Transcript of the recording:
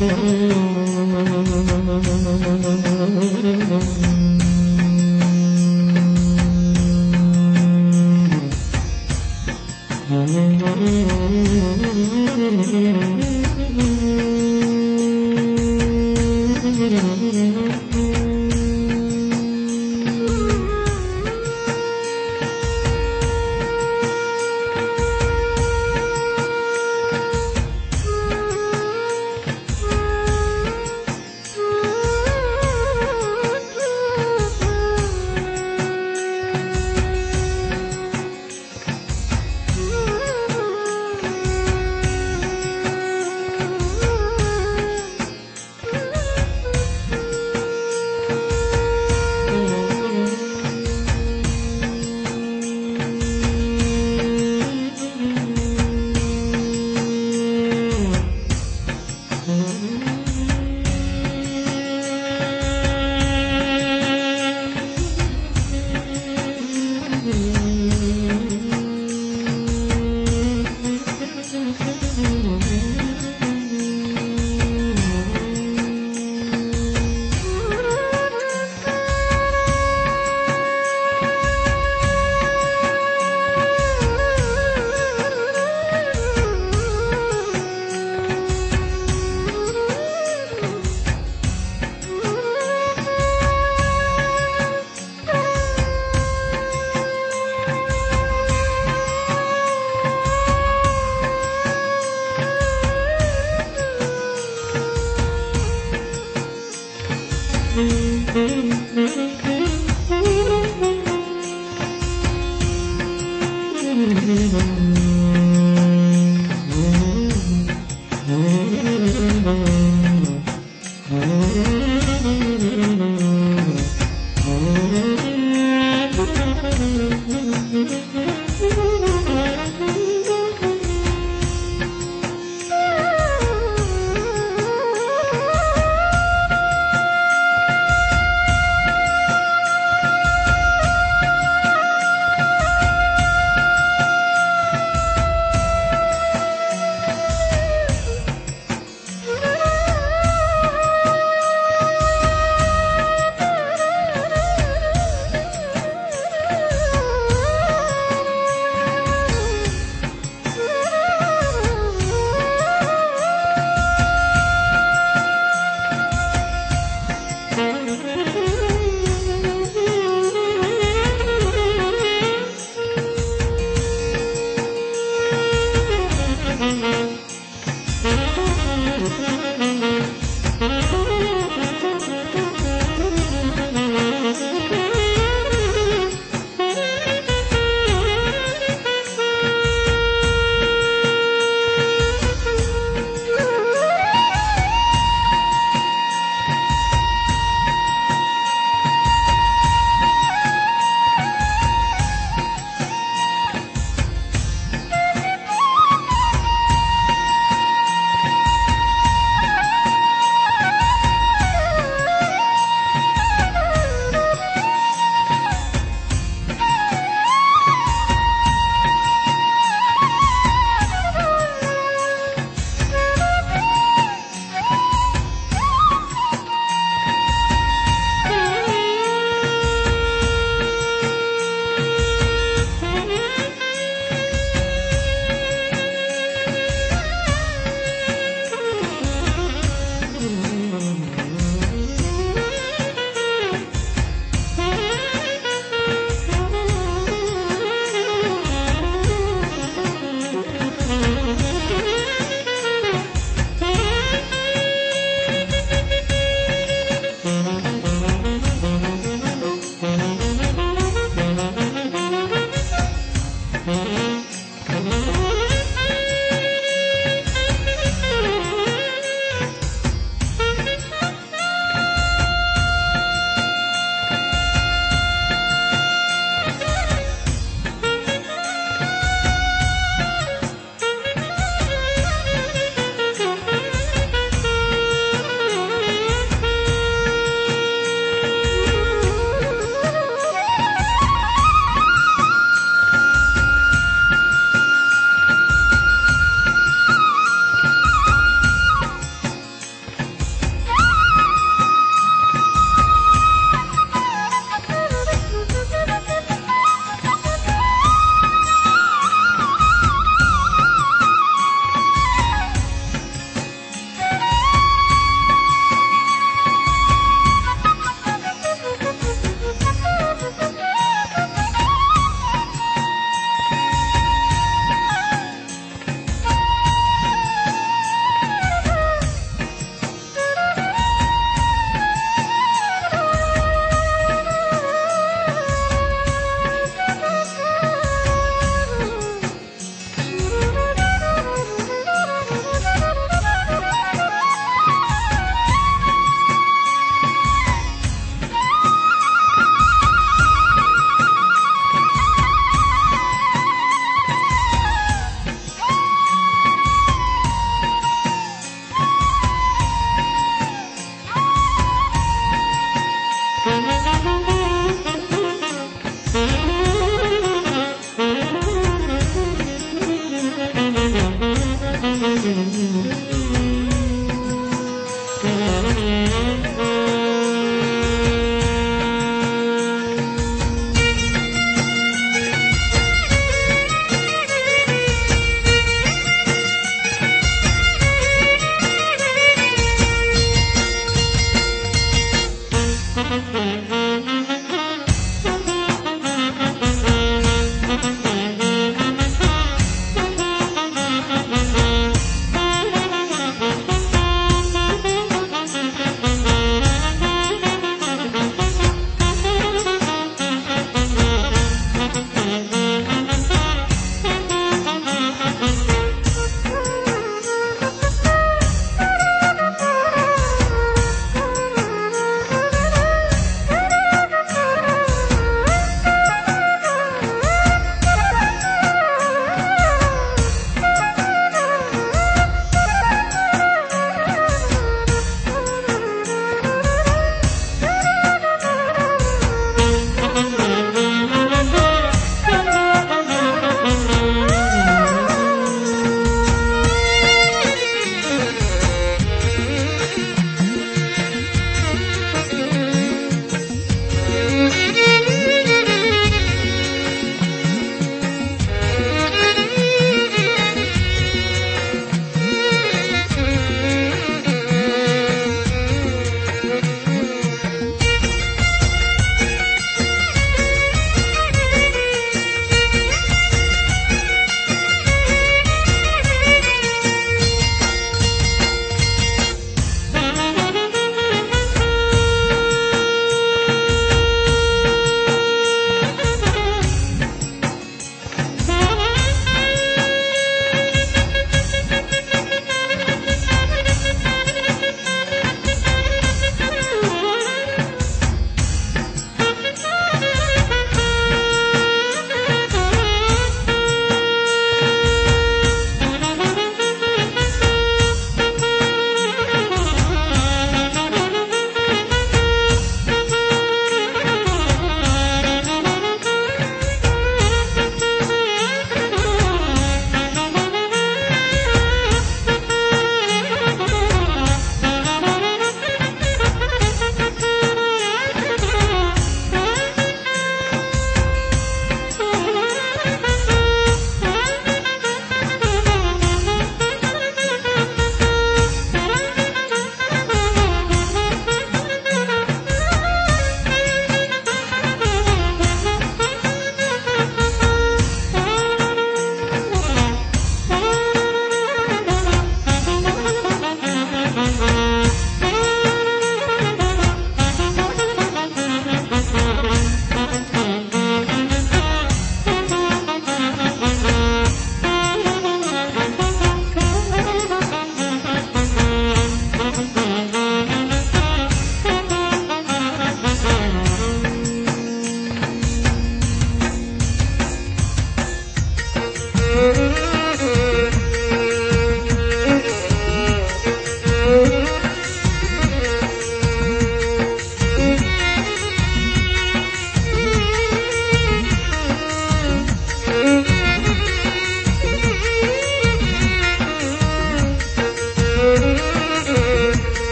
Mm-hmm. Mm-hmm.